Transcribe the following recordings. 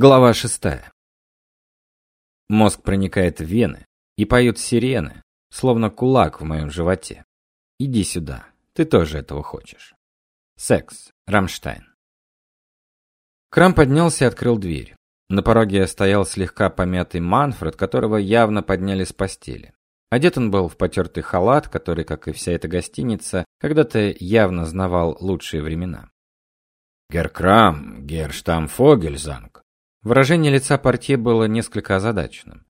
Глава шестая. Мозг проникает в вены и поют сирены, словно кулак в моем животе. Иди сюда, ты тоже этого хочешь. Секс. Рамштайн. Крам поднялся и открыл дверь. На пороге стоял слегка помятый Манфред, которого явно подняли с постели. Одет он был в потертый халат, который, как и вся эта гостиница, когда-то явно знавал лучшие времена. Геркрам, Герштамфогельзанг, Выражение лица портье было несколько озадаченным.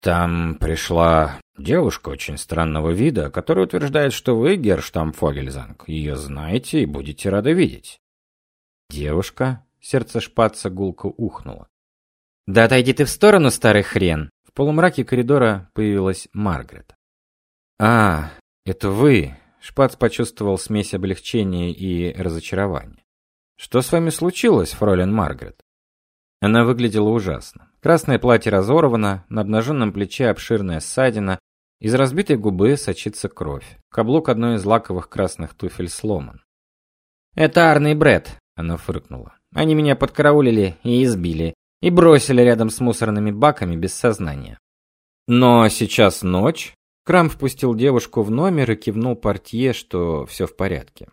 Там пришла девушка очень странного вида, которая утверждает, что вы, Герштамфогельзанг, ее знаете и будете рады видеть. Девушка? Сердце шпаца гулко ухнуло. Да отойди ты в сторону, старый хрен. В полумраке коридора появилась Маргарет. А, это вы. Шпац почувствовал смесь облегчения и разочарования. Что с вами случилось, фролен Маргарет? Она выглядела ужасно. Красное платье разорвано, на обнаженном плече обширная ссадина, из разбитой губы сочится кровь. Каблук одной из лаковых красных туфель сломан. «Это Арне и Брэд», — она фыркнула. «Они меня подкараулили и избили, и бросили рядом с мусорными баками без сознания». «Но сейчас ночь», — Крам впустил девушку в номер и кивнул портье, что все в порядке.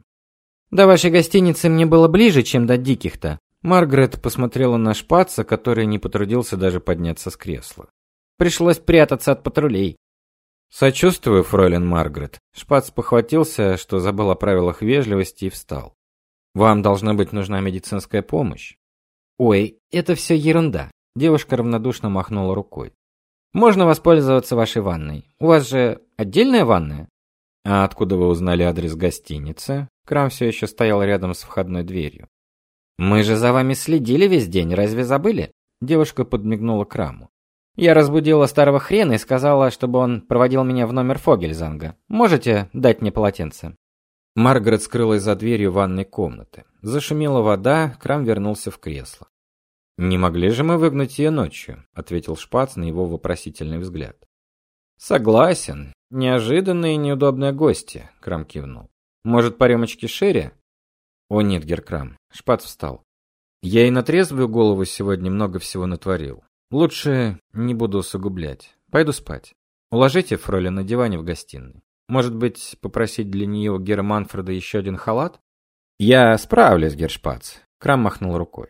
«До вашей гостиницы мне было ближе, чем до Диких-то. Маргарет посмотрела на шпаца, который не потрудился даже подняться с кресла. Пришлось прятаться от патрулей. Сочувствую, фройлен Маргарет. Шпац похватился, что забыл о правилах вежливости и встал. Вам должна быть нужна медицинская помощь. Ой, это все ерунда. Девушка равнодушно махнула рукой. Можно воспользоваться вашей ванной. У вас же отдельная ванная? А откуда вы узнали адрес гостиницы? Крам все еще стоял рядом с входной дверью. Мы же за вами следили весь день, разве забыли? Девушка подмигнула Краму. Я разбудила старого хрена и сказала, чтобы он проводил меня в номер Фогельзанга. Можете дать мне полотенце? Маргарет скрылась за дверью ванной комнаты. Зашумела вода, Крам вернулся в кресло. Не могли же мы выгнать ее ночью, ответил Шпац на его вопросительный взгляд. Согласен. Неожиданные и неудобные гости, Крам кивнул. Может, по рюмочке шерри? О нет, Геркрам. Шпат встал. Я и на трезвую голову сегодня много всего натворил. Лучше не буду усугублять. Пойду спать. Уложите Фроли на диване в гостиной. Может быть, попросить для нее у Гера Манфреда еще один халат? Я справлюсь, Гершпац. Крам махнул рукой.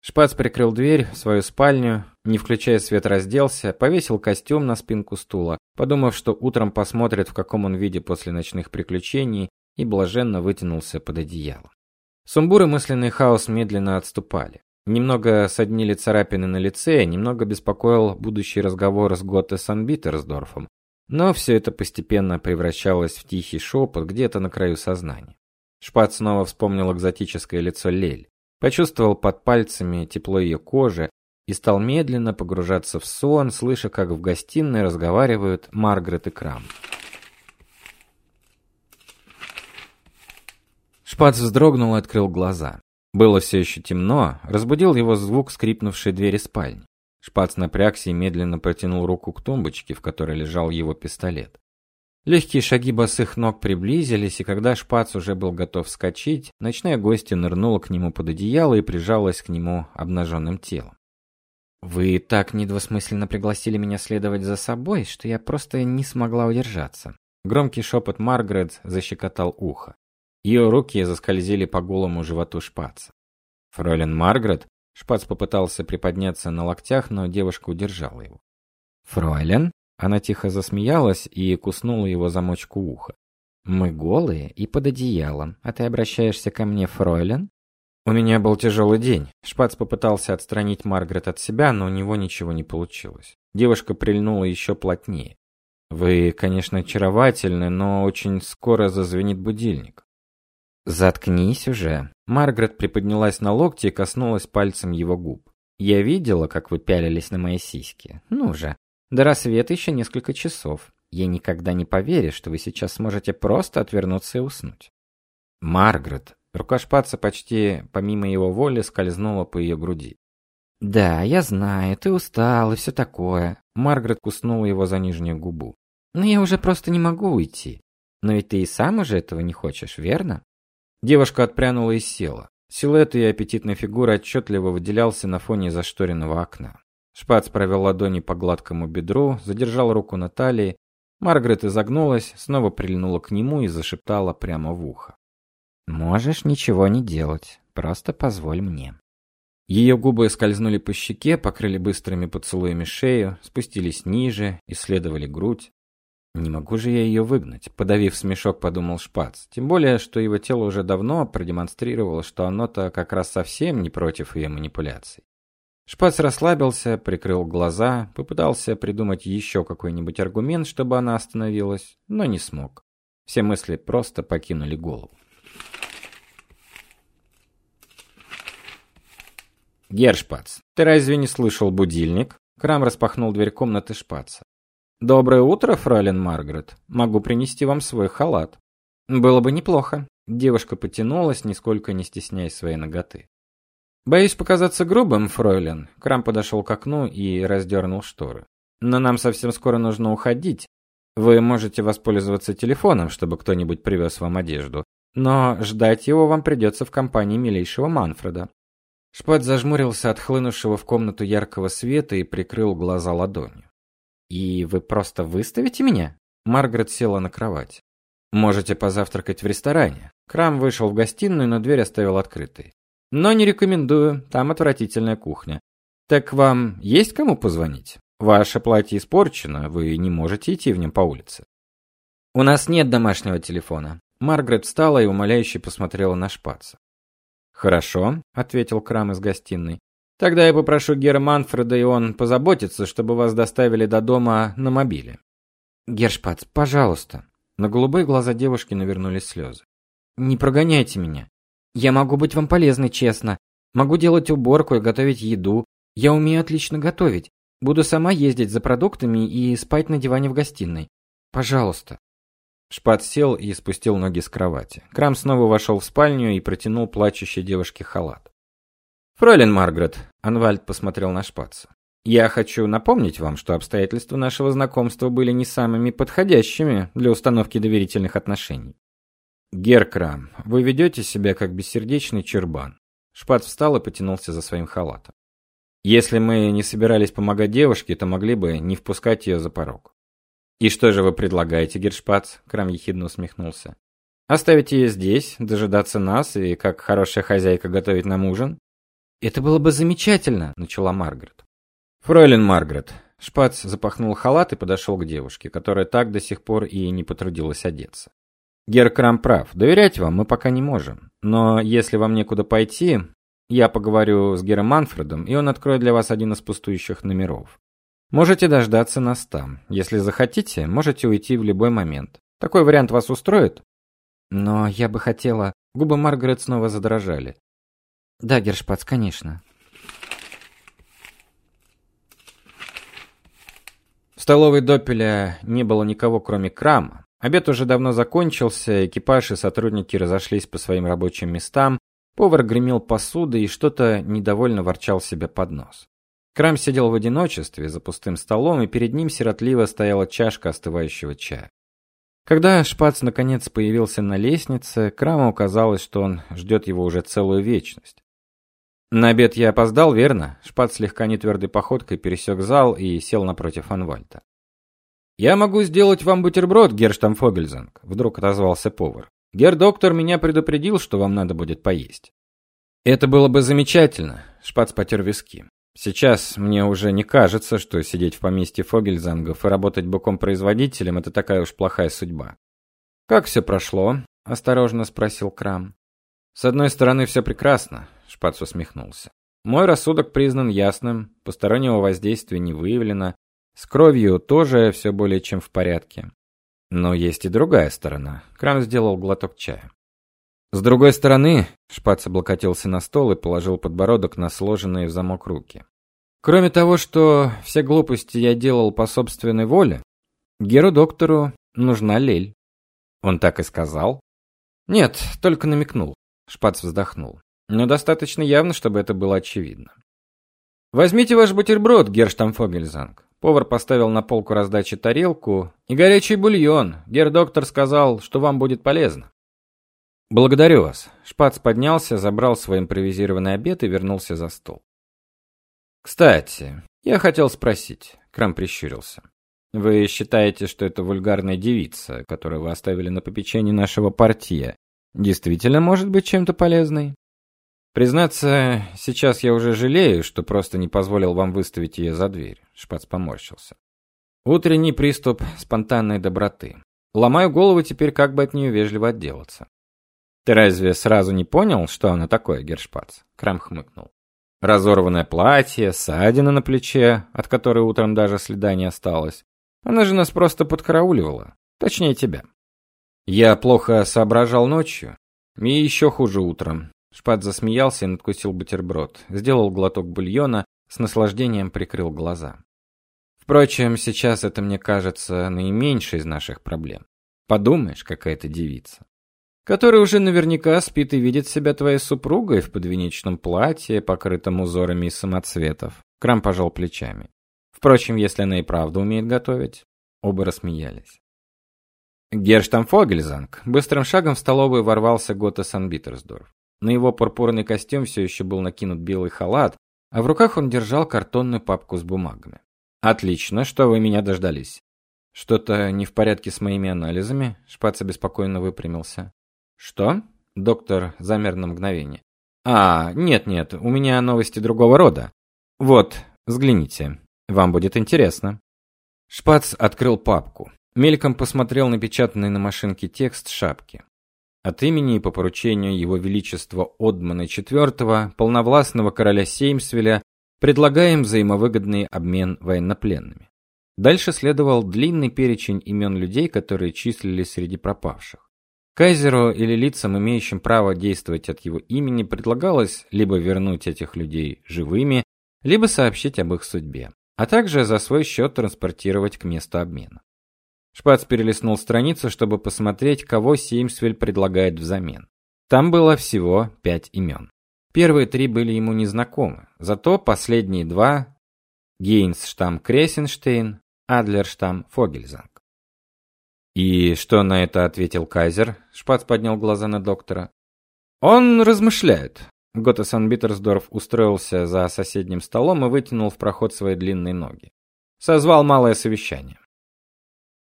Шпац прикрыл дверь в свою спальню, не включая свет, разделся, повесил костюм на спинку стула, подумав, что утром посмотрит, в каком он виде после ночных приключений, и блаженно вытянулся под одеяло. Сумбур и мысленный хаос медленно отступали. Немного соднили царапины на лице, немного беспокоил будущий разговор с Готте Санбитерсдорфом. Но все это постепенно превращалось в тихий шепот где-то на краю сознания. Шпат снова вспомнил экзотическое лицо Лель, почувствовал под пальцами тепло ее кожи и стал медленно погружаться в сон, слыша, как в гостиной разговаривают Маргарет и Крам. Шпац вздрогнул и открыл глаза. Было все еще темно, разбудил его звук скрипнувшей двери спальни. Шпац напрягся и медленно протянул руку к тумбочке, в которой лежал его пистолет. Легкие шаги босых ног приблизились, и когда Шпац уже был готов вскочить, ночная гостья нырнула к нему под одеяло и прижалась к нему обнаженным телом. Вы так недвусмысленно пригласили меня следовать за собой, что я просто не смогла удержаться. Громкий шепот Маргарет защекотал ухо. Ее руки заскользили по голому животу Шпаца. Фройлен Маргарет Шпац попытался приподняться на локтях, но девушка удержала его. Фройлен, она тихо засмеялась и куснула его замочку уха. Мы голые и под одеялом, а ты обращаешься ко мне, Фройлен? У меня был тяжелый день. Шпац попытался отстранить Маргарет от себя, но у него ничего не получилось. Девушка прильнула еще плотнее. Вы, конечно, очаровательны, но очень скоро зазвенит будильник. Заткнись уже. Маргарет приподнялась на локти и коснулась пальцем его губ. Я видела, как вы пялились на мои сиськи. Ну же, до рассвета еще несколько часов. Я никогда не поверю, что вы сейчас сможете просто отвернуться и уснуть. Маргарет, рука шпаца почти помимо его воли скользнула по ее груди. Да, я знаю, ты устал и все такое. Маргарет куснула его за нижнюю губу. Но я уже просто не могу уйти. Но ведь ты и сам уже этого не хочешь, верно? Девушка отпрянула и села. Силуэт ее аппетитной фигуры отчетливо выделялся на фоне зашторенного окна. Шпац провел ладони по гладкому бедру, задержал руку на талии. Маргарет изогнулась, снова прильнула к нему и зашептала прямо в ухо. «Можешь ничего не делать, просто позволь мне». Ее губы скользнули по щеке, покрыли быстрыми поцелуями шею, спустились ниже, исследовали грудь. Не могу же я ее выгнать, подавив смешок, подумал Шпац. Тем более, что его тело уже давно продемонстрировало, что оно-то как раз совсем не против ее манипуляций. Шпац расслабился, прикрыл глаза, попытался придумать еще какой-нибудь аргумент, чтобы она остановилась, но не смог. Все мысли просто покинули голову. Гершпац, ты разве не слышал будильник? Крам распахнул дверь комнаты Шпаца. Доброе утро, фролин Маргарет. Могу принести вам свой халат. Было бы неплохо. Девушка потянулась, нисколько не стесняясь своей ноготы. Боюсь показаться грубым, фройлен. Крам подошел к окну и раздернул шторы. Но нам совсем скоро нужно уходить. Вы можете воспользоваться телефоном, чтобы кто-нибудь привез вам одежду, но ждать его вам придется в компании милейшего Манфреда. Шпат зажмурился от хлынувшего в комнату яркого света и прикрыл глаза ладонью. И вы просто выставите меня? Маргарет села на кровать. Можете позавтракать в ресторане. Крам вышел в гостиную, но дверь оставил открытой. Но не рекомендую, там отвратительная кухня. Так вам есть кому позвонить? Ваше платье испорчено, вы не можете идти в нем по улице. У нас нет домашнего телефона. Маргарет встала и умоляюще посмотрела на Шпаца. Хорошо, ответил Крам из гостиной. Тогда я попрошу Гера Манфреда, и он позаботится, чтобы вас доставили до дома на мобиле. Гершпац, пожалуйста. На голубые глаза девушки навернулись слезы. Не прогоняйте меня. Я могу быть вам полезной, честно. Могу делать уборку и готовить еду. Я умею отлично готовить. Буду сама ездить за продуктами и спать на диване в гостиной. Пожалуйста. Шпат сел и спустил ноги с кровати. Крам снова вошел в спальню и протянул плачущей девушке халат. «Фройлен Маргарет», — Анвальд посмотрел на Шпаца. «Я хочу напомнить вам, что обстоятельства нашего знакомства были не самыми подходящими для установки доверительных отношений. Геркрам, вы ведете себя как бессердечный чербан». Шпат встал и потянулся за своим халатом. «Если мы не собирались помогать девушке, то могли бы не впускать ее за порог. «И что же вы предлагаете, Гершпац?» Крам ехидно усмехнулся. «Оставить ее здесь, дожидаться нас и, как хорошая хозяйка, готовить нам ужин?» «Это было бы замечательно», — начала Маргарет. «Фройлен Маргарет». Шпац запахнул халат и подошел к девушке, которая так до сих пор и не потрудилась одеться. «Гер Крам прав. Доверять вам мы пока не можем. Но если вам некуда пойти, я поговорю с Гером Манфредом, и он откроет для вас один из пустующих номеров. Можете дождаться нас там. Если захотите, можете уйти в любой момент. Такой вариант вас устроит? Но я бы хотела... Губы Маргарет снова задрожали. Да, Гершпац, конечно. В столовой Доппеля не было никого, кроме Крама. Обед уже давно закончился, экипаж и сотрудники разошлись по своим рабочим местам. Повар гремел посудой и что-то недовольно ворчал себе под нос. Крам сидел в одиночестве за пустым столом, и перед ним сиротливо стояла чашка остывающего чая. Когда Шпац наконец появился на лестнице, Краму казалось, что он ждет его уже целую вечность. На обед я опоздал, верно? Шпац слегка нетвердой походкой пересек зал и сел напротив Анвальта. Я могу сделать вам бутерброд, Герштамфогельзанг, вдруг отозвался повар. Гер-доктор меня предупредил, что вам надо будет поесть. Это было бы замечательно, Шпац потер виски. Сейчас мне уже не кажется, что сидеть в поместье Фогельзангов и работать боком-производителем – это такая уж плохая судьба. «Как все прошло?» – осторожно спросил Крам. «С одной стороны, все прекрасно», – Шпац усмехнулся. «Мой рассудок признан ясным, постороннего воздействия не выявлено, с кровью тоже все более чем в порядке. Но есть и другая сторона». Крам сделал глоток чая. С другой стороны, Шпац облокотился на стол и положил подбородок на сложенные в замок руки. Кроме того, что все глупости я делал по собственной воле, Геру-доктору нужна лель. Он так и сказал? Нет, только намекнул. Шпац вздохнул. Но достаточно явно, чтобы это было очевидно. Возьмите ваш бутерброд, Герштамфогельзанг. Повар поставил на полку раздачи тарелку и горячий бульон. Гер-доктор сказал, что вам будет полезно. Благодарю вас. Шпац поднялся, забрал свой импровизированный обед и вернулся за стол. Кстати, я хотел спросить. Крам прищурился. Вы считаете, что это вульгарная девица, которую вы оставили на попечении нашего партия, действительно может быть чем-то полезной? Признаться, сейчас я уже жалею, что просто не позволил вам выставить ее за дверь. Шпац поморщился. Утренний приступ спонтанной доброты. Ломаю голову теперь, как бы от нее вежливо отделаться. Ты разве сразу не понял, что она такое, Гершпац? Крам хмыкнул. Разорванное платье, ссадина на плече, от которой утром даже следа не осталось. Она же нас просто подкарауливала. Точнее, тебя. Я плохо соображал ночью, и еще хуже утром. Шпат засмеялся и надкусил бутерброд, сделал глоток бульона, с наслаждением прикрыл глаза. Впрочем, сейчас это мне кажется наименьшей из наших проблем. Подумаешь, какая-то девица который уже наверняка спит и видит себя твоей супругой в подвенечном платье, покрытом узорами из самоцветов. Крам пожал плечами. Впрочем, если она и правда умеет готовить, оба рассмеялись. Герштамфогельзанг быстрым шагом в столовую ворвался Гота Санбитерсдорф. На его пурпурный костюм все еще был накинут белый халат, а в руках он держал картонную папку с бумагами. Отлично, что вы меня дождались. Что-то не в порядке с моими анализами? Шпац беспокойно выпрямился. Что? Доктор замер на мгновение. А, нет-нет, у меня новости другого рода. Вот, взгляните. Вам будет интересно. Шпац открыл папку. Мельком посмотрел на печатанный на машинке текст шапки. От имени и по поручению его величества Одмана IV, полновластного короля Сеймсвеля, предлагаем взаимовыгодный обмен военнопленными. Дальше следовал длинный перечень имен людей, которые числились среди пропавших. Кайзеру или лицам, имеющим право действовать от его имени, предлагалось либо вернуть этих людей живыми, либо сообщить об их судьбе, а также за свой счет транспортировать к месту обмена. Шпац перелистнул страницу, чтобы посмотреть, кого Сеймсвель предлагает взамен. Там было всего пять имен. Первые три были ему незнакомы, зато последние два Гейнсштам Кресенштейн, Адлерштам Фогельзанг. И что на это ответил Кайзер? Шпац поднял глаза на доктора. Он размышляет. Гота Санбитерсдорф устроился за соседним столом и вытянул в проход свои длинные ноги. Созвал малое совещание.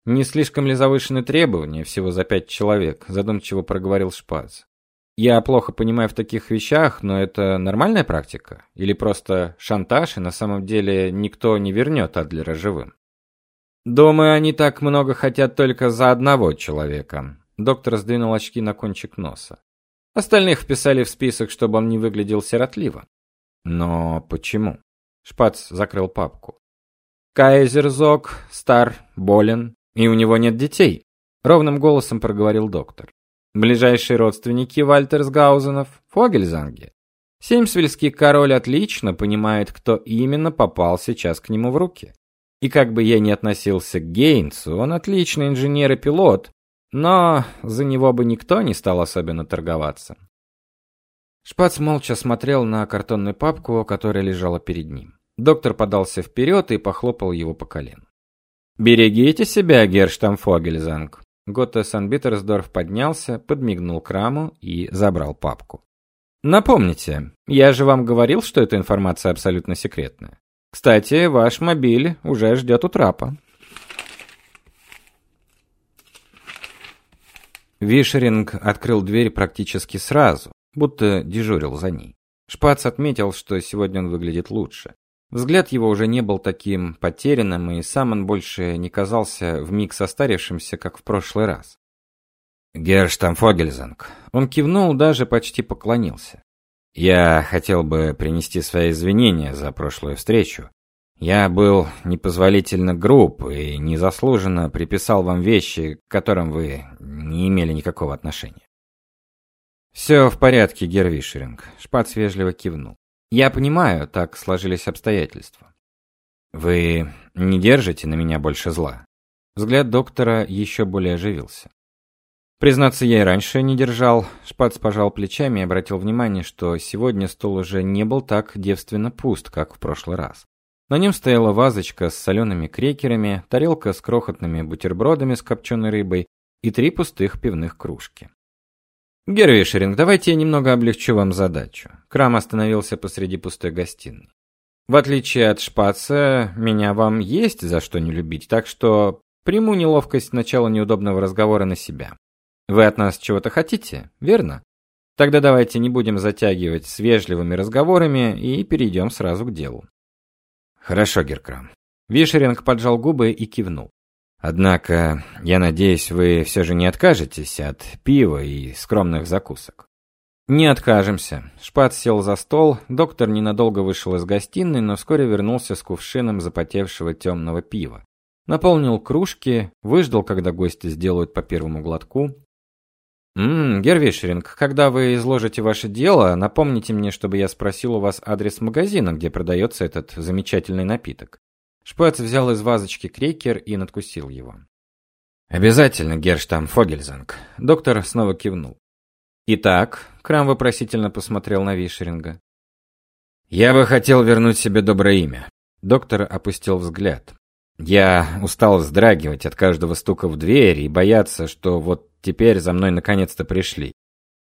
Не слишком ли завышены требования всего за пять человек, задумчиво проговорил Шпац. Я плохо понимаю в таких вещах, но это нормальная практика или просто шантаж, и на самом деле никто не вернет Адлера живым? Думаю, они так много хотят только за одного человека. Доктор сдвинул очки на кончик носа. Остальных вписали в список, чтобы он не выглядел сиротливо. Но почему? Шпац закрыл папку. Кайзерзок стар, болен, и у него нет детей, ровным голосом проговорил доктор. Ближайшие родственники Вальтерсгаузенов Фогельзанги. Семсвельский король отлично понимает, кто именно попал сейчас к нему в руки. И как бы я ни относился к Гейнсу, он отличный инженер и пилот, но за него бы никто не стал особенно торговаться. Шпац молча смотрел на картонную папку, которая лежала перед ним. Доктор подался вперед и похлопал его по колену. «Берегите себя, Герштамфогельзанг!» Готте Санбитерсдорф поднялся, подмигнул к раму и забрал папку. «Напомните, я же вам говорил, что эта информация абсолютно секретная. Кстати, ваш мобиль уже ждет у трапа. Вишеринг открыл дверь практически сразу, будто дежурил за ней. Шпац отметил, что сегодня он выглядит лучше. Взгляд его уже не был таким потерянным, и сам он больше не казался вмиг состарившимся, как в прошлый раз. Герштамфогельзанг. Он кивнул, даже почти поклонился. Я хотел бы принести свои извинения за прошлую встречу. Я был непозволительно груб и незаслуженно приписал вам вещи, к которым вы не имели никакого отношения. «Все в порядке, Гервишеринг», — Шпац вежливо кивнул. Я понимаю, так сложились обстоятельства. Вы не держите на меня больше зла. Взгляд доктора еще более оживился. Признаться, я и раньше не держал. Шпац пожал плечами и обратил внимание, что сегодня стол уже не был так девственно пуст, как в прошлый раз. На нем стояла вазочка с солеными крекерами, тарелка с крохотными бутербродами с копченой рыбой и три пустых пивных кружки. Гервишеринг, давайте я немного облегчу вам задачу. Крам остановился посреди пустой гостиной. В отличие от Шпаца, меня вам есть за что не любить, так что приму неловкость начала неудобного разговора на себя. Вы от нас чего-то хотите, верно? Тогда давайте не будем затягивать с вежливыми разговорами и перейдем сразу к делу. Хорошо, Геркрам. Вишеринг поджал губы и кивнул. Однако, я надеюсь, вы все же не откажетесь от пива и скромных закусок. Не откажемся. Шпат сел за стол, доктор ненадолго вышел из гостиной, но вскоре вернулся с кувшином запотевшего темного пива. Наполнил кружки, выждал, когда гости сделают по первому глотку. «Ммм, Гервишеринг, когда вы изложите ваше дело, напомните мне, чтобы я спросил у вас адрес магазина, где продается этот замечательный напиток». Шпац взял из вазочки крекер и надкусил его. «Обязательно, Герштам Фогельзанг». Доктор снова кивнул. «Итак», — Крам вопросительно посмотрел на Вишеринга. «Я бы хотел вернуть себе доброе имя». Доктор опустил взгляд. «Я устал вздрагивать от каждого стука в дверь и бояться, что вот теперь за мной наконец-то пришли.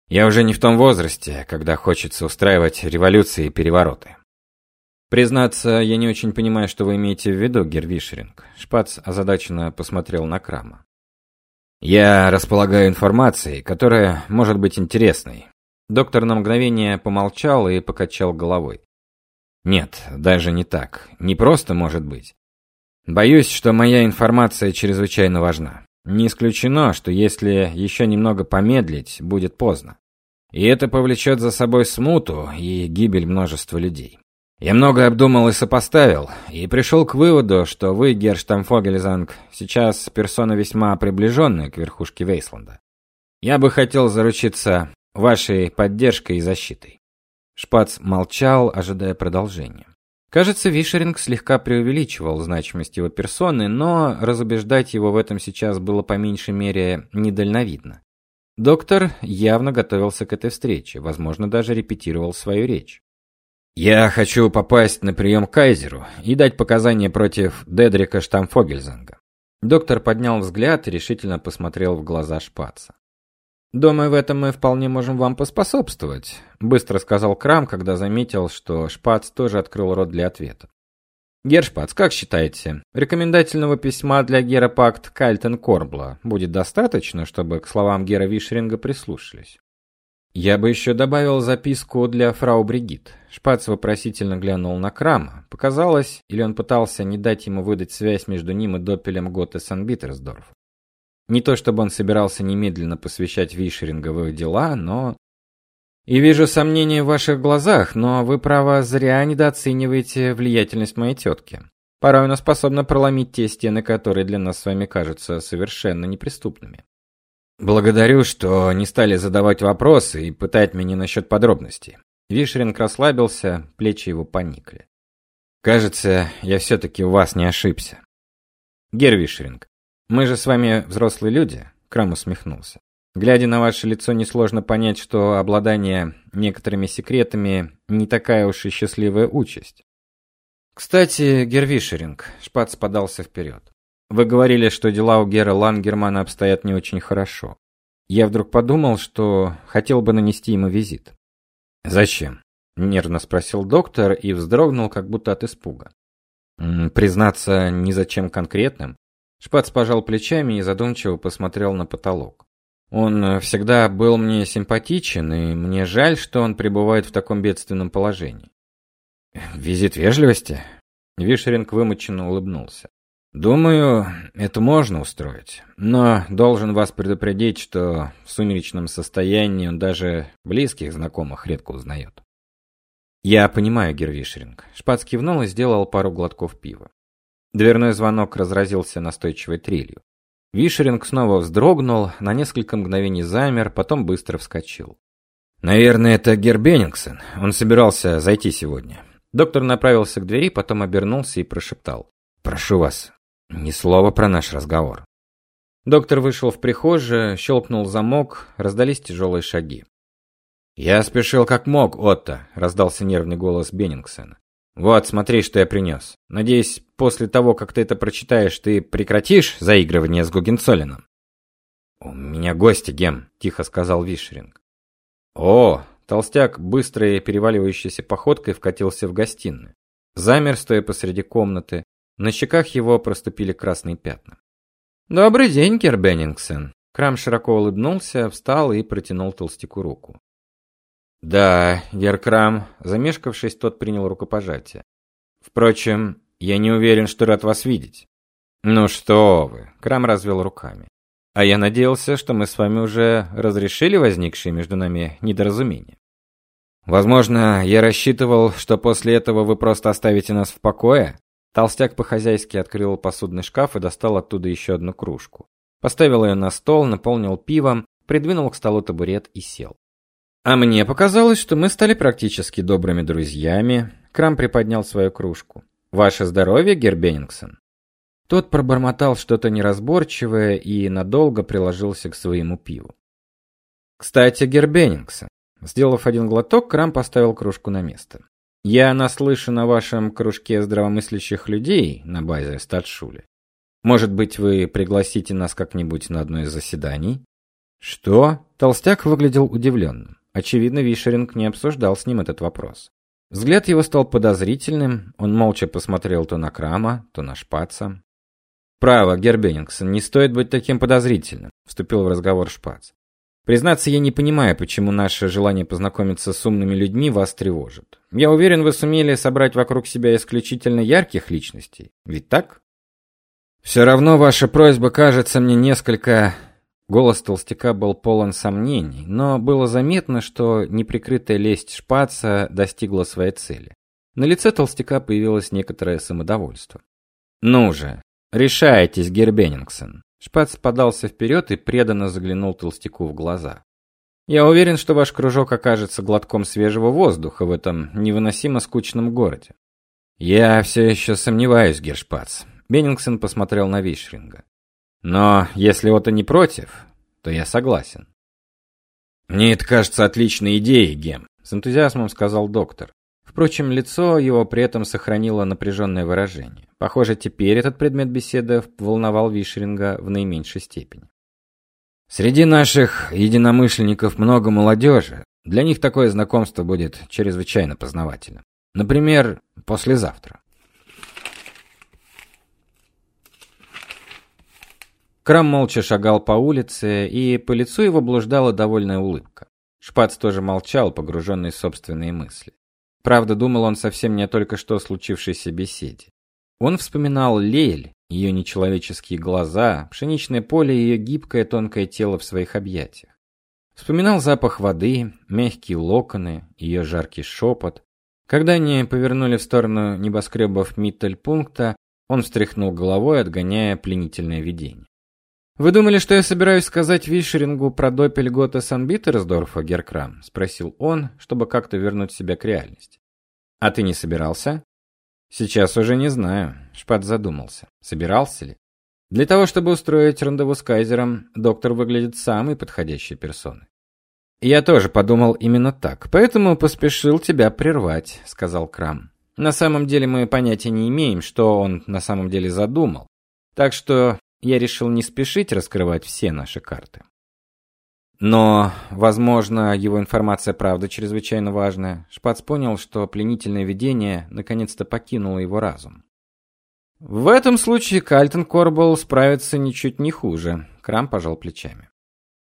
Я уже не в том возрасте, когда хочется устраивать революции и перевороты». Признаться, я не очень понимаю, что вы имеете в виду, Гервишеринг. Шпац озадаченно посмотрел на Крама. Я располагаю информацией, которая может быть интересной. Доктор на мгновение помолчал и покачал головой. Нет, даже не так. Не просто может быть. Боюсь, что моя информация чрезвычайно важна. Не исключено, что если еще немного помедлить, будет поздно. И это повлечет за собой смуту и гибель множества людей. Я много обдумал и сопоставил, и пришел к выводу, что вы, Герштамфогельзанг, сейчас персона весьма приближенная к верхушке Вейсланда. Я бы хотел заручиться вашей поддержкой и защитой. Шпац молчал, ожидая продолжения. Кажется, Вишеринг слегка преувеличивал значимость его персоны, но разубеждать его в этом сейчас было по меньшей мере недальновидно. Доктор явно готовился к этой встрече, возможно, даже репетировал свою речь. Я хочу попасть на прием к Кайзеру и дать показания против Дедрика Штамфогельзанга. Доктор поднял взгляд и решительно посмотрел в глаза Шпаца. Думаю, в этом мы вполне можем вам поспособствовать, быстро сказал Крам, когда заметил, что Шпац тоже открыл рот для ответа. Гершпац, как считаете, рекомендательного письма для Гера Пакт Кальтен Корбла будет достаточно, чтобы к словам Гера Вишринга прислушались? Я бы еще добавил записку для фрау Бригит. Шпац вопросительно глянул на Крама. Показалось, или он пытался не дать ему выдать связь между ним и Доппелем Готте Санбитерсдорф. Не то чтобы он собирался немедленно посвящать Вишеринга в их дела, но и вижу сомнения в ваших глазах, но вы право зря недооцениваете влиятельность моей тетки. Порой она способна проломить те стены, которые для нас с вами кажутся совершенно неприступными. Благодарю, что не стали задавать вопросы и пытать меня насчет подробностей. Вишринг расслабился, плечи его поникли. Кажется, я все таки у вас не ошибся. Гер Вишринг, мы же с вами взрослые люди, Крам усмехнулся. Глядя на ваше лицо, несложно понять, что обладание некоторыми секретами не такая уж и счастливая участь. Кстати, Гервишеринг, Шпац подался вперед. Вы говорили, что дела у Гера Лангермана обстоят не очень хорошо. Я вдруг подумал, что хотел бы нанести ему визит. Зачем? нервно спросил доктор и вздрогнул, как будто от испуга. признаться, ни зачем конкретным. Шпац пожал плечами и задумчиво посмотрел на потолок. Он всегда был мне симпатичен, и мне жаль, что он пребывает в таком бедственном положении. Визит вежливости? Вишеринг вымученно улыбнулся. Думаю, это можно устроить, но должен вас предупредить, что в сумеречном состоянии он даже близких знакомых редко узнает. Я понимаю, Гервишеринг. Шпац кивнул и сделал пару глотков пива. Дверной звонок разразился настойчивой трелью. Вишеринг снова вздрогнул, на несколько мгновений замер, потом быстро вскочил. Наверное, это Гербеннингсон. Он собирался зайти сегодня. Доктор направился к двери, потом обернулся и прошептал: "Прошу вас, ни слова про наш разговор. Доктор вышел в прихожую, щелкнул замок, раздались тяжелые шаги. Я спешил как мог, Отто, раздался нервный голос Беннингсона. Вот, смотри, что я принес. Надеюсь, после того, как ты это прочитаешь, ты прекратишь заигрывание с Гугенцоллином. У меня гости, Гем, тихо сказал Вишеринг. О, толстяк быстрой переваливающейся походкой вкатился в гостиную. Замер, стоя посреди комнаты. На щеках его проступили красные пятна. «Добрый день, Кер Беннингсон!» Крам широко улыбнулся, встал и протянул толстяку руку. «Да, Геркрам», замешкавшись, тот принял рукопожатие. «Впрочем, я не уверен, что рад вас видеть». «Ну что вы», Крам развел руками. «А я надеялся, что мы с вами уже разрешили возникшие между нами недоразумения». «Возможно, я рассчитывал, что после этого вы просто оставите нас в покое?» Толстяк по-хозяйски открыл посудный шкаф и достал оттуда еще одну кружку. Поставил ее на стол, наполнил пивом, придвинул к столу табурет и сел. А мне показалось, что мы стали практически добрыми друзьями. Крам приподнял свою кружку. Ваше здоровье, Гербеннингсон. Тот пробормотал что-то неразборчивое и надолго приложился к своему пиву. Кстати, Гербеннингсон, сделав один глоток, Крам поставил кружку на место. Я наслышан о вашем кружке здравомыслящих людей на базе Статшуле. Может быть, вы пригласите нас как-нибудь на одно из заседаний? Что? Толстяк выглядел удивленным. Очевидно, Вишеринг не обсуждал с ним этот вопрос. Взгляд его стал подозрительным, он молча посмотрел то на Крама, то на Шпаца. «Право, Гербеннингсон, не стоит быть таким подозрительным», — вступил в разговор Шпац. «Признаться, я не понимаю, почему наше желание познакомиться с умными людьми вас тревожит. Я уверен, вы сумели собрать вокруг себя исключительно ярких личностей. Ведь так?» «Все равно ваша просьба кажется мне несколько Голос толстяка был полон сомнений, но было заметно, что неприкрытая лесть шпаца достигла своей цели. На лице толстяка появилось некоторое самодовольство. «Ну же, решайтесь, Гербеннингсон!» Шпац подался вперед и преданно заглянул толстяку в глаза. «Я уверен, что ваш кружок окажется глотком свежего воздуха в этом невыносимо скучном городе». «Я все еще сомневаюсь, Гершпац», — Беннингсон посмотрел на Вишринга. Но если Отто не против, то я согласен. Мне это кажется отличной идеей, Гем, с энтузиазмом сказал доктор. Впрочем, лицо его при этом сохранило напряженное выражение. Похоже, теперь этот предмет беседы волновал Вишеринга в наименьшей степени. Среди наших единомышленников много молодежи. Для них такое знакомство будет чрезвычайно познавательным. Например, послезавтра. Крам молча шагал по улице, и по лицу его блуждала довольная улыбка. Шпац тоже молчал, погруженный в собственные мысли. Правда, думал он совсем не о только что случившейся беседе. Он вспоминал Лель, ее нечеловеческие глаза, пшеничное поле и ее гибкое тонкое тело в своих объятиях. Вспоминал запах воды, мягкие локоны, ее жаркий шепот. Когда они повернули в сторону небоскребов Миттель-пункта, он встряхнул головой, отгоняя пленительное видение. Вы думали, что я собираюсь сказать Вишерингу про допель Гота Санбитерсдорфа, Геркрам? спросил он, чтобы как-то вернуть себя к реальности. А ты не собирался? Сейчас уже не знаю, Шпат задумался. Собирался ли? Для того, чтобы устроить рандеву с кайзером, доктор выглядит самой подходящей персоной. Я тоже подумал именно так, поэтому поспешил тебя прервать, сказал Крам. На самом деле мы понятия не имеем, что он на самом деле задумал. Так что я решил не спешить раскрывать все наши карты. Но, возможно, его информация правда чрезвычайно важная. Шпац понял, что пленительное видение наконец-то покинуло его разум. В этом случае Кальтон Корбол справится ничуть не хуже. Крам пожал плечами.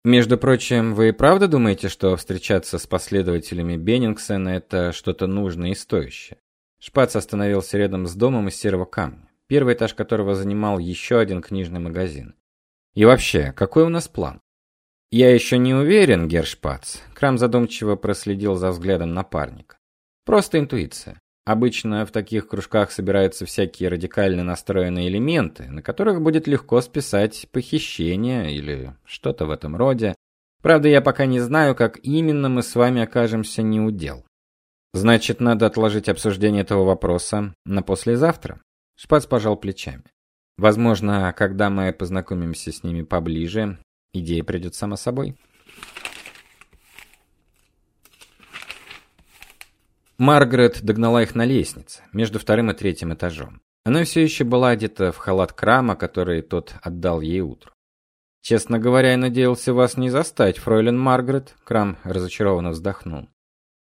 Между прочим, вы правда думаете, что встречаться с последователями Беннингсена это что-то нужное и стоящее? Шпац остановился рядом с домом из серого камня первый этаж которого занимал еще один книжный магазин. И вообще, какой у нас план? Я еще не уверен, Гершпац. Крам задумчиво проследил за взглядом напарника. Просто интуиция. Обычно в таких кружках собираются всякие радикально настроенные элементы, на которых будет легко списать похищение или что-то в этом роде. Правда, я пока не знаю, как именно мы с вами окажемся не у дел. Значит, надо отложить обсуждение этого вопроса на послезавтра. Шпац пожал плечами. Возможно, когда мы познакомимся с ними поближе, идея придет сама собой. Маргарет догнала их на лестнице, между вторым и третьим этажом. Она все еще была одета в халат Крама, который тот отдал ей утром. Честно говоря, я надеялся вас не застать, фройлен Маргарет, Крам разочарованно вздохнул.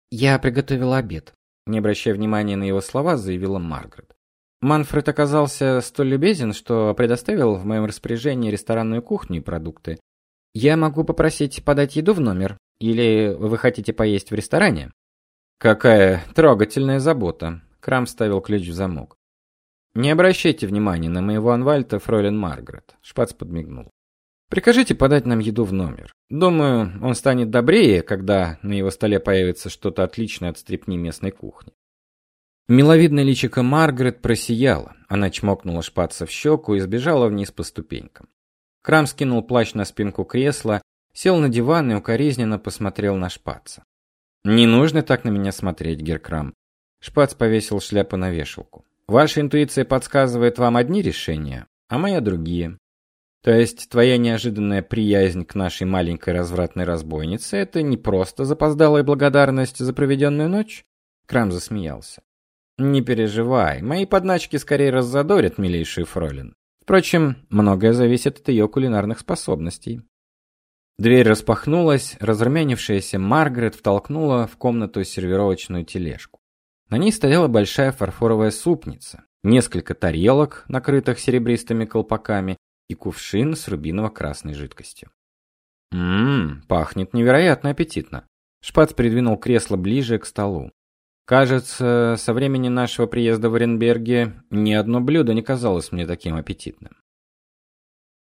Я приготовила обед. Не обращая внимания на его слова, заявила Маргарет. Манфред оказался столь любезен, что предоставил в моем распоряжении ресторанную кухню и продукты. Я могу попросить подать еду в номер, или вы хотите поесть в ресторане? Какая трогательная забота. Крам ставил ключ в замок. Не обращайте внимания на моего анвальта, фройлен Маргарет. Шпац подмигнул. Прикажите подать нам еду в номер. Думаю, он станет добрее, когда на его столе появится что-то отличное от стрипни местной кухни. Миловидное личико Маргарет просияло. Она чмокнула Шпаца в щеку и сбежала вниз по ступенькам. Крам скинул плащ на спинку кресла, сел на диван и укоризненно посмотрел на Шпаца. Не нужно так на меня смотреть, Геркрам. Шпац повесил шляпу на вешалку. Ваша интуиция подсказывает вам одни решения, а моя другие. То есть твоя неожиданная приязнь к нашей маленькой развратной разбойнице это не просто запоздалая благодарность за проведенную ночь? Крам засмеялся. Не переживай, мои подначки скорее раззадорят милейшую фролин. Впрочем, многое зависит от ее кулинарных способностей. Дверь распахнулась, разрумянившаяся Маргарет втолкнула в комнату сервировочную тележку. На ней стояла большая фарфоровая супница, несколько тарелок, накрытых серебристыми колпаками, и кувшин с рубиново-красной жидкостью. Ммм, пахнет невероятно аппетитно. Шпац придвинул кресло ближе к столу. Кажется, со времени нашего приезда в Оренберге ни одно блюдо не казалось мне таким аппетитным.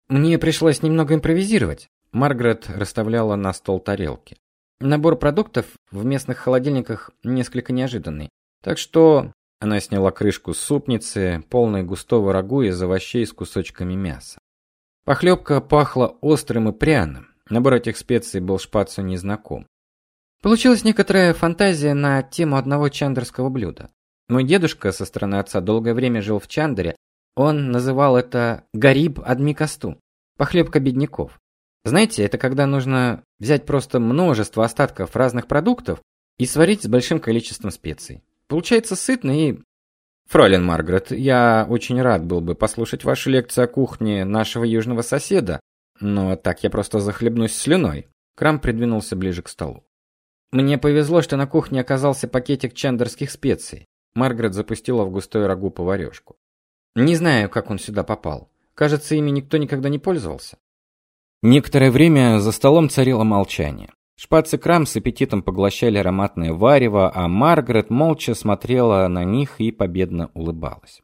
Мне пришлось немного импровизировать. Маргарет расставляла на стол тарелки. Набор продуктов в местных холодильниках несколько неожиданный. Так что она сняла крышку супницы, полной густого рагу из овощей с кусочками мяса. Похлебка пахла острым и пряным. Набор этих специй был шпацу незнаком. Получилась некоторая фантазия на тему одного чандерского блюда. Мой дедушка со стороны отца долгое время жил в Чандере. Он называл это гариб адмикасту, похлебка бедняков. Знаете, это когда нужно взять просто множество остатков разных продуктов и сварить с большим количеством специй. Получается сытно и Фройлен Маргарет, я очень рад был бы послушать вашу лекцию о кухне нашего южного соседа, но так я просто захлебнусь слюной. Крам придвинулся ближе к столу. Мне повезло, что на кухне оказался пакетик чандерских специй. Маргарет запустила в густой рагу поварёшку. Не знаю, как он сюда попал. Кажется, ими никто никогда не пользовался. Некоторое время за столом царило молчание. Шпац и Крам с аппетитом поглощали ароматное варево, а Маргарет молча смотрела на них и победно улыбалась.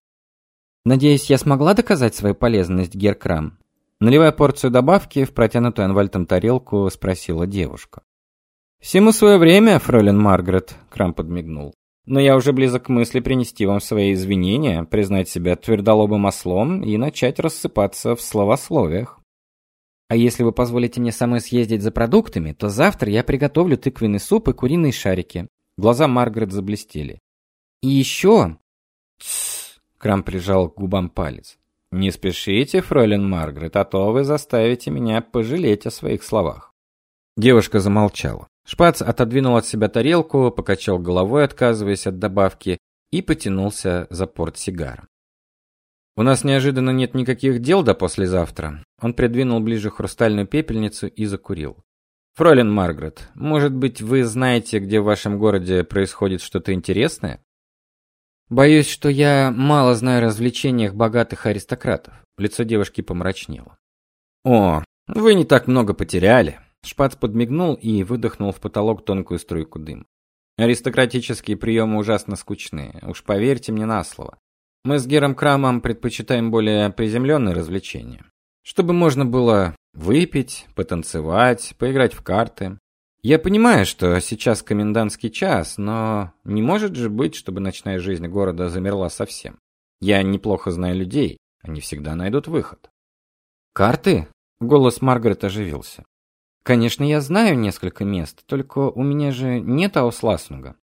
Надеюсь, я смогла доказать свою полезность, Геркрам. Наливая порцию добавки в протянутую Анвальтом тарелку, спросила девушка. Всему свое время, фролин Маргарет, Крам подмигнул. Но я уже близок к мысли принести вам свои извинения, признать себя твердолобым ослом и начать рассыпаться в словословиях. А если вы позволите мне самой съездить за продуктами, то завтра я приготовлю тыквенный суп и куриные шарики. Глаза Маргарет заблестели. И еще... Тссс, Крам прижал к губам палец. Не спешите, фройлен Маргарет, а то вы заставите меня пожалеть о своих словах. Девушка замолчала. Шпац отодвинул от себя тарелку, покачал головой, отказываясь от добавки, и потянулся за портсигаром. У нас неожиданно нет никаких дел до послезавтра. Он придвинул ближе хрустальную пепельницу и закурил. Фройлен Маргарет, может быть, вы знаете, где в вашем городе происходит что-то интересное? Боюсь, что я мало знаю о развлечениях богатых аристократов. Лицо девушки помрачнело. О, вы не так много потеряли. Шпац подмигнул и выдохнул в потолок тонкую струйку дыма. Аристократические приемы ужасно скучные, уж поверьте мне на слово. Мы с Гером Крамом предпочитаем более приземленные развлечения, чтобы можно было выпить, потанцевать, поиграть в карты. Я понимаю, что сейчас комендантский час, но не может же быть, чтобы ночная жизнь города замерла совсем. Я неплохо знаю людей, они всегда найдут выход. Карты? Голос Маргарет оживился. Конечно, я знаю несколько мест, только у меня же нет аусласнуга.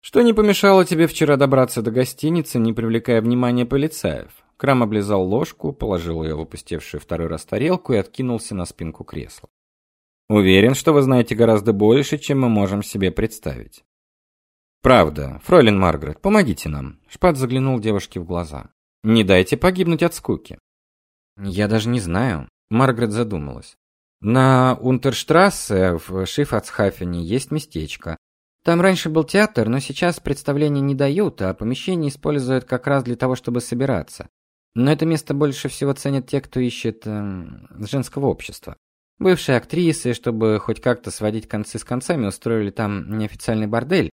Что не помешало тебе вчера добраться до гостиницы, не привлекая внимания полицаев? Крам облизал ложку, положил ее в опустевшую второй раз тарелку и откинулся на спинку кресла. Уверен, что вы знаете гораздо больше, чем мы можем себе представить. Правда, фройлен Маргарет, помогите нам. Шпат заглянул девушке в глаза. Не дайте погибнуть от скуки. Я даже не знаю. Маргарет задумалась. На Унтерштрассе в Шифацхафене есть местечко. Там раньше был театр, но сейчас представления не дают, а помещение используют как раз для того, чтобы собираться. Но это место больше всего ценят те, кто ищет э, женского общества. Бывшие актрисы, чтобы хоть как-то сводить концы с концами, устроили там неофициальный бордель.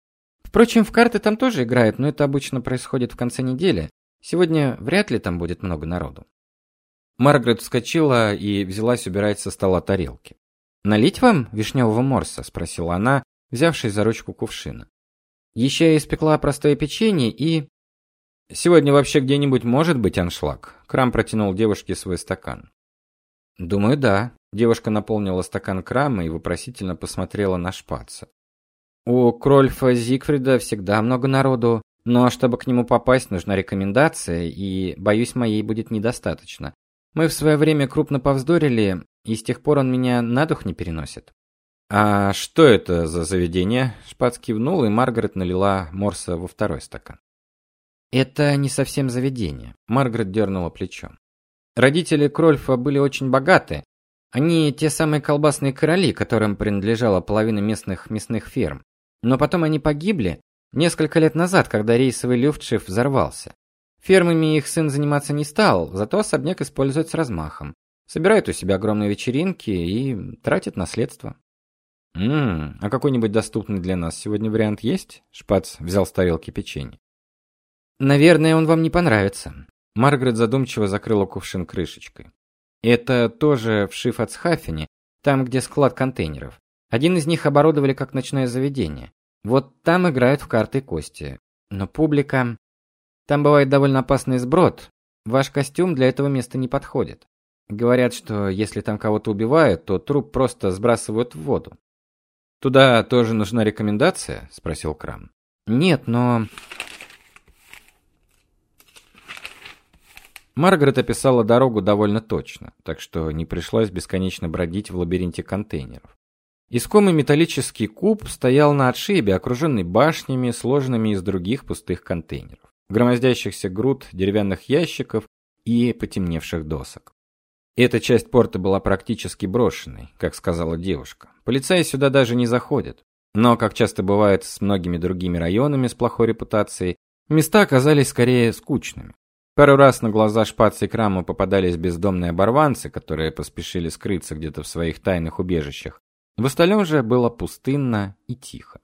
Впрочем, в карты там тоже играют, но это обычно происходит в конце недели. Сегодня вряд ли там будет много народу. Маргарет вскочила и взялась убирать со стола тарелки. "Налить вам вишневого морса?" спросила она, взявшись за ручку кувшина. Еще я испекла простое печенье и Сегодня вообще где-нибудь может быть аншлаг. Крам протянул девушке свой стакан. Думаю, да. Девушка наполнила стакан крама и вопросительно посмотрела на Шпаца. У Крольфа Зигфрида всегда много народу, но чтобы к нему попасть, нужна рекомендация, и, боюсь, моей будет недостаточно. Мы в свое время крупно повздорили, и с тех пор он меня на дух не переносит. А что это за заведение? Шпац кивнул, и Маргарет налила морса во второй стакан. Это не совсем заведение. Маргарет дернула плечом. Родители Крольфа были очень богаты. Они те самые колбасные короли, которым принадлежала половина местных мясных ферм. Но потом они погибли несколько лет назад, когда рейсовый Люфтшиф взорвался. Фермами их сын заниматься не стал, зато особняк использует с размахом. Собирает у себя огромные вечеринки и тратит наследство. Мм, а какой-нибудь доступный для нас сегодня вариант есть? Шпац взял с тарелки печенье. Наверное, он вам не понравится. Маргарет задумчиво закрыла кувшин крышечкой. Это тоже в Шифацхафене, там, где склад контейнеров. Один из них оборудовали как ночное заведение. Вот там играют в карты кости. Но публика там бывает довольно опасный сброд. Ваш костюм для этого места не подходит. Говорят, что если там кого-то убивают, то труп просто сбрасывают в воду. Туда тоже нужна рекомендация, спросил Крам. Нет, но Маргарет описала дорогу довольно точно, так что не пришлось бесконечно бродить в лабиринте контейнеров. Искомый металлический куб стоял на отшибе, окруженный башнями, сложенными из других пустых контейнеров, громоздящихся груд деревянных ящиков и потемневших досок. Эта часть порта была практически брошенной, как сказала девушка. Полицаи сюда даже не заходят. Но, как часто бывает с многими другими районами с плохой репутацией, места оказались скорее скучными. Пару раз на глаза шпацы и краму попадались бездомные оборванцы, которые поспешили скрыться где-то в своих тайных убежищах. В остальном же было пустынно и тихо.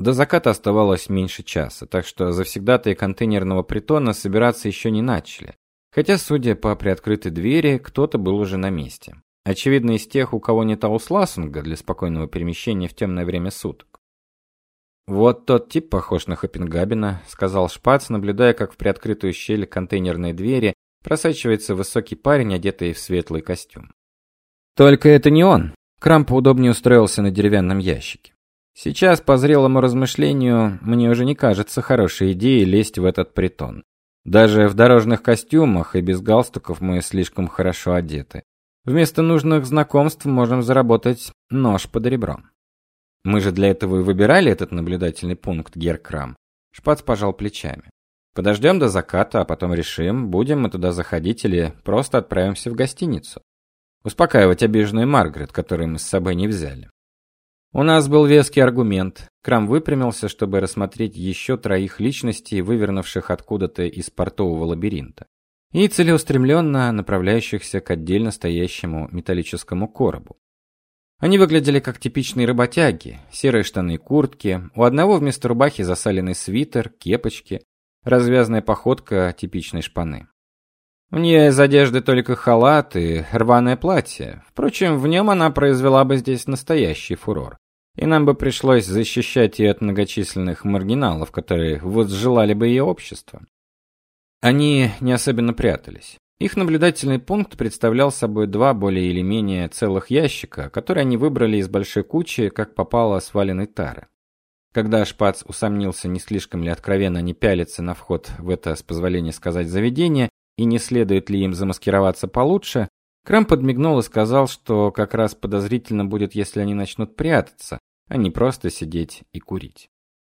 До заката оставалось меньше часа, так что завсегдатые контейнерного притона собираться еще не начали. Хотя, судя по приоткрытой двери, кто-то был уже на месте. Очевидно, из тех, у кого нет аусласунга для спокойного перемещения в темное время суток. Вот тот тип похож на Хопенгабена, сказал Шпац, наблюдая, как в приоткрытую щель контейнерной двери просачивается высокий парень, одетый в светлый костюм. Только это не он. Крам поудобнее устроился на деревянном ящике. Сейчас по зрелому размышлению мне уже не кажется хорошей идеей лезть в этот притон. Даже в дорожных костюмах и без галстуков мы слишком хорошо одеты. Вместо нужных знакомств можем заработать нож под ребром. Мы же для этого и выбирали этот наблюдательный пункт, Геркрам. Шпац пожал плечами. Подождем до заката, а потом решим, будем мы туда заходить или просто отправимся в гостиницу. Успокаивать обиженную Маргарет, которую мы с собой не взяли. У нас был веский аргумент. Крам выпрямился, чтобы рассмотреть еще троих личностей, вывернувших откуда-то из портового лабиринта, и целеустремленно направляющихся к отдельно стоящему металлическому коробу. Они выглядели как типичные работяги: серые штаны и куртки, у одного вместо рубахи засаленный свитер, кепочки, развязная походка типичной шпаны. У нее из одежды только халат и рваное платье. Впрочем, в нем она произвела бы здесь настоящий фурор. И нам бы пришлось защищать ее от многочисленных маргиналов, которые вот желали бы ее общества. Они не особенно прятались. Их наблюдательный пункт представлял собой два более или менее целых ящика, которые они выбрали из большой кучи, как попало сваленной тары. Когда Шпац усомнился, не слишком ли откровенно они пялятся на вход в это, с позволения сказать, заведение, и не следует ли им замаскироваться получше, Крам подмигнул и сказал, что как раз подозрительно будет, если они начнут прятаться, а не просто сидеть и курить.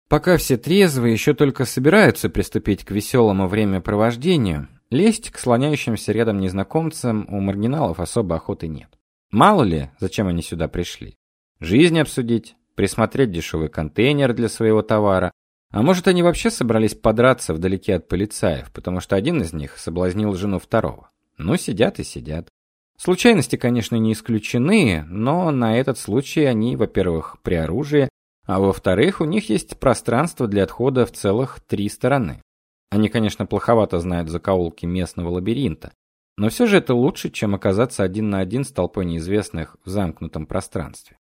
Пока все трезвые еще только собираются приступить к веселому времяпровождению, Лезть к слоняющимся рядом незнакомцам у маргиналов особо охоты нет. Мало ли, зачем они сюда пришли. Жизнь обсудить, присмотреть дешевый контейнер для своего товара. А может, они вообще собрались подраться вдалеке от полицаев, потому что один из них соблазнил жену второго. Ну, сидят и сидят. Случайности, конечно, не исключены, но на этот случай они, во-первых, при оружии, а во-вторых, у них есть пространство для отхода в целых три стороны. Они, конечно, плоховато знают закоулки местного лабиринта, но все же это лучше, чем оказаться один на один с толпой неизвестных в замкнутом пространстве.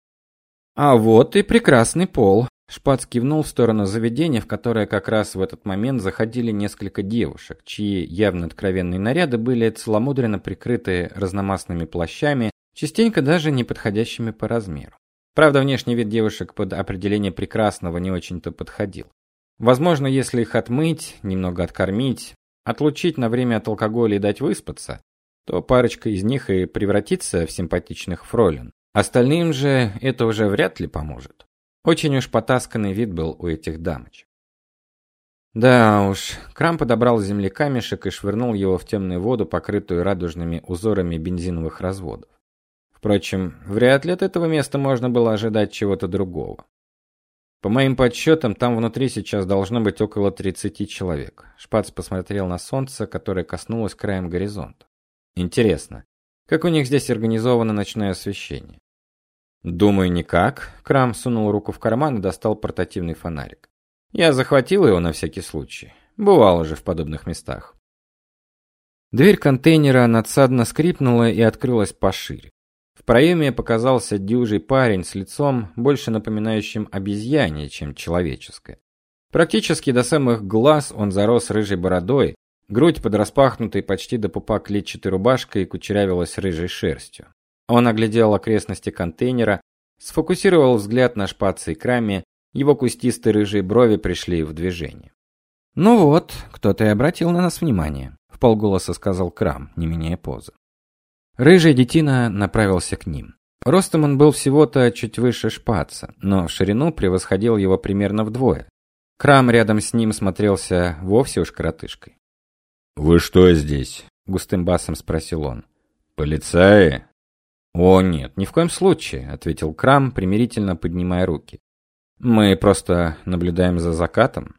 А вот и прекрасный пол. Шпац кивнул в сторону заведения, в которое как раз в этот момент заходили несколько девушек, чьи явно откровенные наряды были целомудренно прикрыты разномастными плащами, частенько даже не подходящими по размеру. Правда, внешний вид девушек под определение прекрасного не очень-то подходил. Возможно, если их отмыть, немного откормить, отлучить на время от алкоголя и дать выспаться, то парочка из них и превратится в симпатичных фролин. Остальным же это уже вряд ли поможет. Очень уж потасканный вид был у этих дамочек. Да уж, Крам подобрал с земли камешек и швырнул его в темную воду, покрытую радужными узорами бензиновых разводов. Впрочем, вряд ли от этого места можно было ожидать чего-то другого. По моим подсчетам, там внутри сейчас должно быть около 30 человек. Шпац посмотрел на солнце, которое коснулось краем горизонта. Интересно, как у них здесь организовано ночное освещение? Думаю, никак. Крам сунул руку в карман и достал портативный фонарик. Я захватил его на всякий случай. Бывал уже в подобных местах. Дверь контейнера надсадно скрипнула и открылась пошире. В проеме показался дюжий парень с лицом, больше напоминающим обезьянье, чем человеческое. Практически до самых глаз он зарос рыжей бородой, грудь под распахнутой почти до пупа клетчатой рубашкой кучерявилась рыжей шерстью. Он оглядел окрестности контейнера, сфокусировал взгляд на шпаце и краме, его кустистые рыжие брови пришли в движение. Ну вот, кто-то и обратил на нас внимание, вполголоса сказал Крам, не меняя позы. Рыжий детина направился к ним. Ростом он был всего-то чуть выше шпаца, но в ширину превосходил его примерно вдвое. Крам рядом с ним смотрелся вовсе уж коротышкой. «Вы что здесь?» — густым басом спросил он. «Полицаи?» «О, нет, ни в коем случае», — ответил Крам, примирительно поднимая руки. «Мы просто наблюдаем за закатом».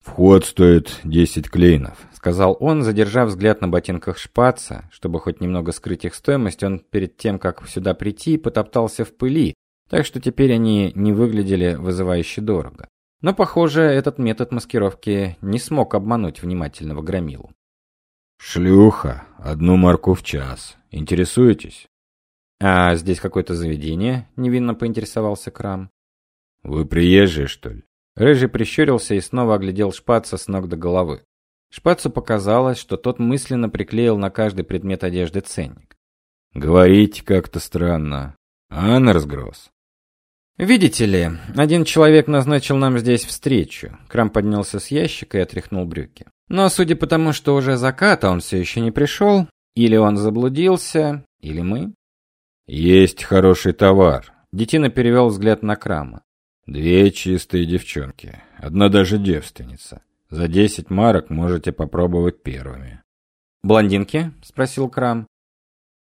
«Вход стоит десять клейнов», — сказал он, задержав взгляд на ботинках шпаца. Чтобы хоть немного скрыть их стоимость, он перед тем, как сюда прийти, потоптался в пыли, так что теперь они не выглядели вызывающе дорого. Но, похоже, этот метод маскировки не смог обмануть внимательного громилу. «Шлюха, одну марку в час. Интересуетесь?» «А здесь какое-то заведение?» – невинно поинтересовался Крам. «Вы приезжие, что ли?» Рыжий прищурился и снова оглядел Шпаца с ног до головы. Шпацу показалось, что тот мысленно приклеил на каждый предмет одежды ценник. «Говорите как-то странно. А, на разгроз?» «Видите ли, один человек назначил нам здесь встречу». Крам поднялся с ящика и отряхнул брюки. «Но судя по тому, что уже закат, а он все еще не пришел, или он заблудился, или мы...» Есть хороший товар. Детина перевел взгляд на Крама. Две чистые девчонки, одна даже девственница. За десять марок можете попробовать первыми. Блондинки? спросил Крам.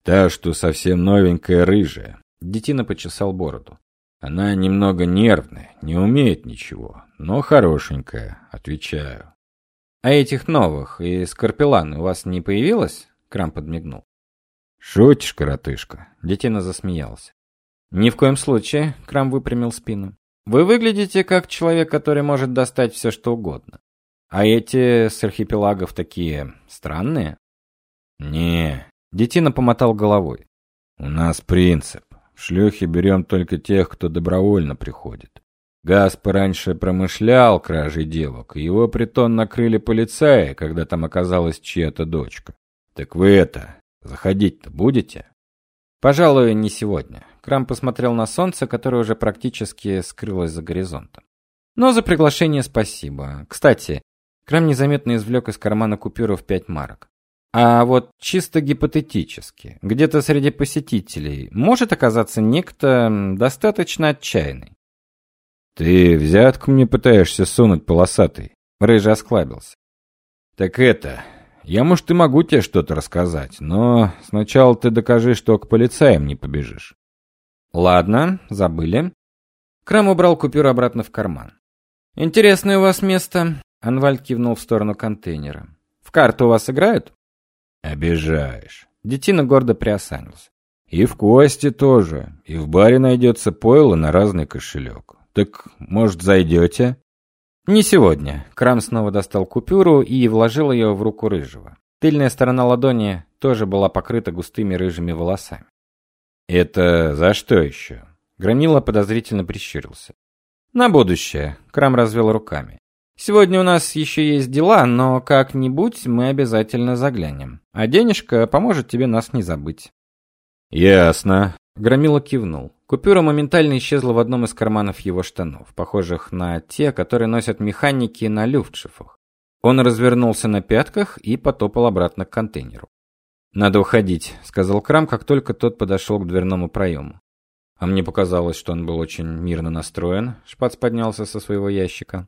Та, что совсем новенькая, рыжая. Детина почесал бороду. Она немного нервная, не умеет ничего, но хорошенькая, отвечаю. А этих новых и скорпелан у вас не появилось? Крам подмигнул. «Шутишь, коротышка?» Детина засмеялся. «Ни в коем случае», — Крам выпрямил спину. «Вы выглядите как человек, который может достать все, что угодно. А эти с архипелагов такие странные?» «Не», — Детина помотал головой. «У нас принцип. В шлюхи берем только тех, кто добровольно приходит. Гасп раньше промышлял кражей девок, и его притон накрыли полицаи, когда там оказалась чья-то дочка. Так вы это, Заходить-то будете? Пожалуй, не сегодня. Крам посмотрел на солнце, которое уже практически скрылось за горизонтом. Но за приглашение спасибо. Кстати, Крам незаметно извлек из кармана купюру в пять марок. А вот чисто гипотетически, где-то среди посетителей может оказаться некто достаточно отчаянный. Ты взятку мне пытаешься сунуть полосатый? Рыжий осклабился. Так это, Я, может, и могу тебе что-то рассказать, но сначала ты докажи, что к полицаям не побежишь». «Ладно, забыли». Крам убрал купюру обратно в карман. «Интересное у вас место», — Анвальд кивнул в сторону контейнера. «В карту у вас играют?» «Обижаешь». Детина гордо приосанился. «И в кости тоже. И в баре найдется пойло на разный кошелек. Так, может, зайдете?» «Не сегодня». Крам снова достал купюру и вложил ее в руку Рыжего. Тыльная сторона ладони тоже была покрыта густыми рыжими волосами. «Это за что еще?» Громила подозрительно прищурился. «На будущее», — Крам развел руками. «Сегодня у нас еще есть дела, но как-нибудь мы обязательно заглянем. А денежка поможет тебе нас не забыть». «Ясно», — Громила кивнул. Купюра моментально исчезла в одном из карманов его штанов, похожих на те, которые носят механики на люфтшифах. Он развернулся на пятках и потопал обратно к контейнеру. «Надо уходить», — сказал Крам, как только тот подошел к дверному проему. А мне показалось, что он был очень мирно настроен. Шпац поднялся со своего ящика.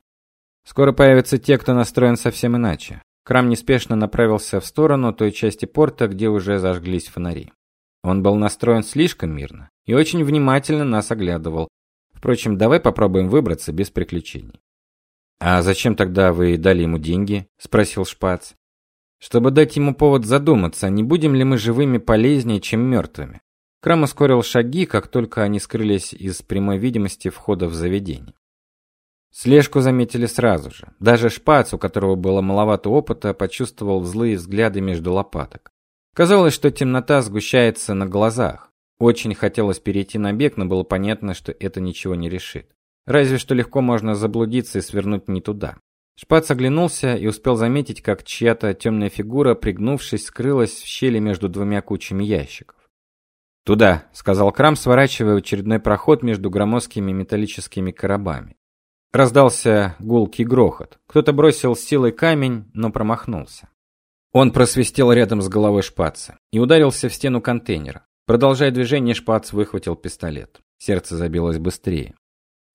Скоро появятся те, кто настроен совсем иначе. Крам неспешно направился в сторону той части порта, где уже зажглись фонари. Он был настроен слишком мирно и очень внимательно нас оглядывал. Впрочем, давай попробуем выбраться без приключений. А зачем тогда вы дали ему деньги? спросил Шпац. Чтобы дать ему повод задуматься, не будем ли мы живыми полезнее, чем мертвыми. Крам ускорил шаги, как только они скрылись из прямой видимости входа в заведение. Слежку заметили сразу же. Даже Шпац, у которого было маловато опыта, почувствовал злые взгляды между лопаток. Казалось, что темнота сгущается на глазах. Очень хотелось перейти на бег, но было понятно, что это ничего не решит. Разве что легко можно заблудиться и свернуть не туда. Шпац оглянулся и успел заметить, как чья-то темная фигура, пригнувшись, скрылась в щели между двумя кучами ящиков. «Туда», — сказал Крам, сворачивая очередной проход между громоздкими металлическими коробами. Раздался гулкий грохот. Кто-то бросил с силой камень, но промахнулся. Он просвистел рядом с головой шпаца и ударился в стену контейнера. Продолжая движение, шпац выхватил пистолет. Сердце забилось быстрее.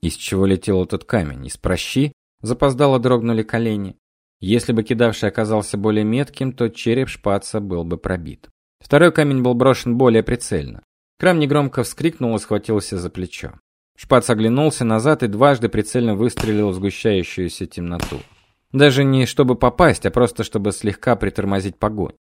Из чего летел этот камень? Из прощи? Запоздало дрогнули колени. Если бы кидавший оказался более метким, то череп шпаца был бы пробит. Второй камень был брошен более прицельно. Крам негромко вскрикнул и схватился за плечо. Шпац оглянулся назад и дважды прицельно выстрелил в сгущающуюся темноту. Даже не чтобы попасть, а просто чтобы слегка притормозить погонь.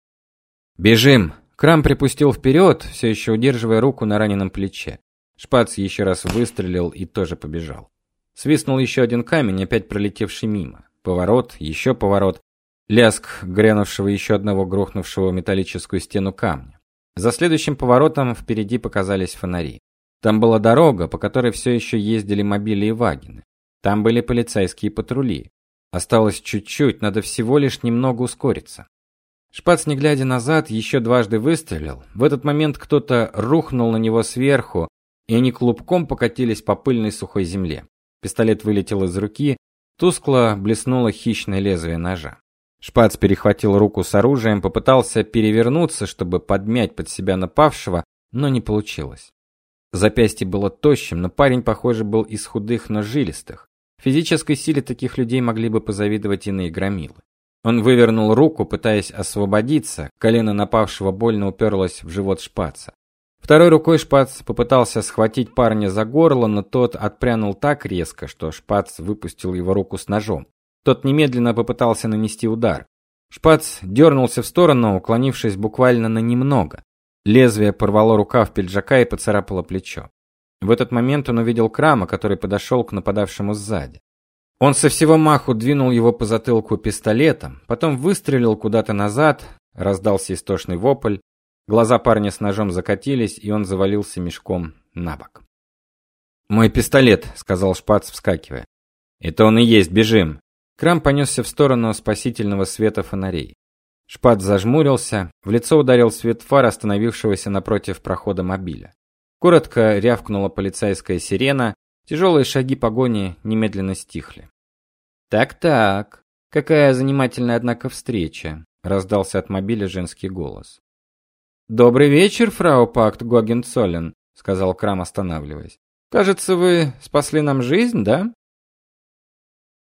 «Бежим!» Крам припустил вперед, все еще удерживая руку на раненом плече. Шпац еще раз выстрелил и тоже побежал. Свистнул еще один камень, опять пролетевший мимо. Поворот, еще поворот. Лязг грянувшего еще одного грохнувшего металлическую стену камня. За следующим поворотом впереди показались фонари. Там была дорога, по которой все еще ездили мобили и вагины. Там были полицейские патрули. Осталось чуть-чуть, надо всего лишь немного ускориться. Шпац, не глядя назад, еще дважды выстрелил. В этот момент кто-то рухнул на него сверху, и они клубком покатились по пыльной сухой земле. Пистолет вылетел из руки, тускло блеснуло хищное лезвие ножа. Шпац перехватил руку с оружием, попытался перевернуться, чтобы подмять под себя напавшего, но не получилось. Запястье было тощим, но парень, похоже, был из худых, но жилистых. Физической силе таких людей могли бы позавидовать иные громилы. Он вывернул руку, пытаясь освободиться, колено напавшего больно уперлось в живот Шпаца. Второй рукой Шпац попытался схватить парня за горло, но тот отпрянул так резко, что Шпац выпустил его руку с ножом. Тот немедленно попытался нанести удар. Шпац дернулся в сторону, уклонившись буквально на немного. Лезвие порвало рукав пиджака и поцарапало плечо. В этот момент он увидел Крама, который подошел к нападавшему сзади. Он со всего маху двинул его по затылку пистолетом, потом выстрелил куда-то назад, раздался истошный вопль, глаза парня с ножом закатились, и он завалился мешком на бок. "Мой пистолет", сказал Шпац, вскакивая. "Это он и есть, бежим". Крам понесся в сторону спасительного света фонарей. Шпат зажмурился, в лицо ударил свет фар остановившегося напротив прохода мобиля. Коротко рявкнула полицейская сирена, тяжелые шаги погони немедленно стихли. Так-так. Какая занимательная однако встреча, раздался от мобиля женский голос. Добрый вечер, фрау Пакт Гогенцоллен, сказал Крам, останавливаясь. Кажется, вы спасли нам жизнь, да?